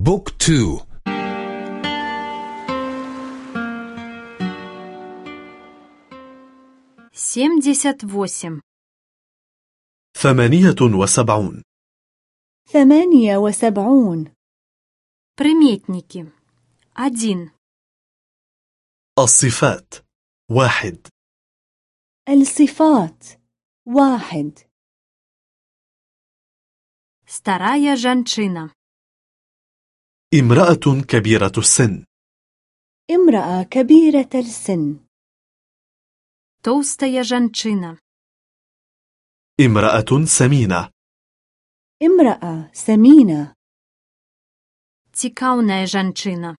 بوك تو семьдесят восемь ثمانية وسبعون ثمانية وسبعون Приметники. Один. الصفات واحد الصفات واحد Старая жанчина. امرأة كبيرة السن. امرأة كبيرة السن. توستيا جنشينا امرأة سمينة. امرأة سمينة. تيكاونا جنشينا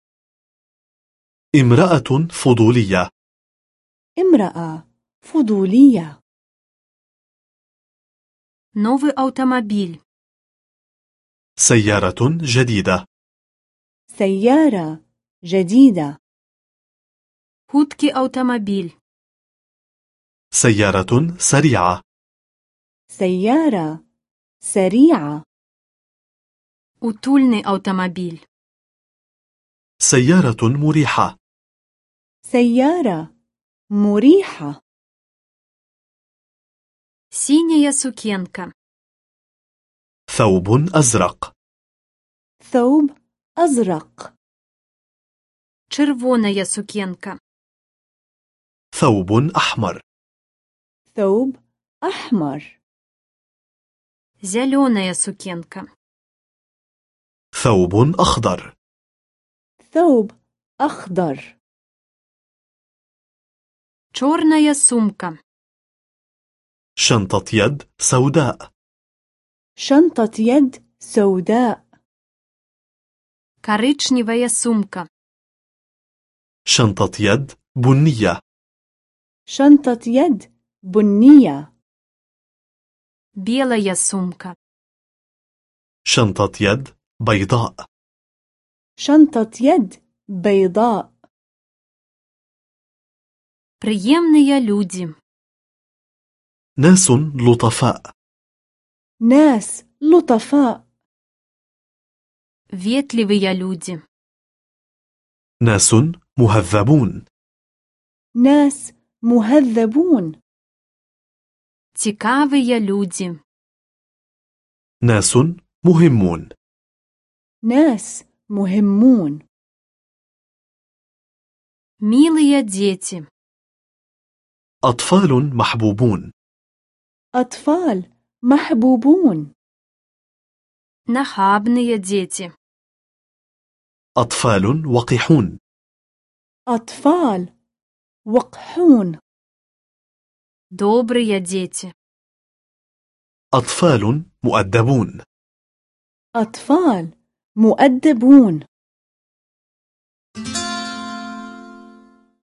امرأة فضولية. امرأة فضولية. نوفي أوتوموبيل سيارة جديدة. سيارة جديدة. هودكي أوتوموبيل. سيارة سريعة. سيارة سريعة. أتولني أوتوموبيل. سيارة مريحة. سيارة مريحة. سينيا سوكينكا ثوب أزرق. ثوب أزرق Чырвоная сукенка. ثوب أحمر ثوب أحمر Зялёная сукенка. ثوب أخضر ثوب أخضر Чорная сумка. شنطة يد سوداء شنطة يد سوداء Карычневая сумка. شنطة يد بنية شنطة يد بنية Белая сумка. شنطة يد بيضاء شنطة يد بيضاء Прыемныя людзі. ناس لطفاء ناس لطفاء Ветлівыя людзі. ناس مهذبون ناس مهذبون Цікавыя людзі. ناس مهمون ناس مهمون Мілыя дзеці. أطفال محبوبون أطفال محبوبون Нахабныя дзеці. أطفال وقحون أطفال وقحون Добрыя дзеці. أطفال مؤدبون أطفال مؤدبون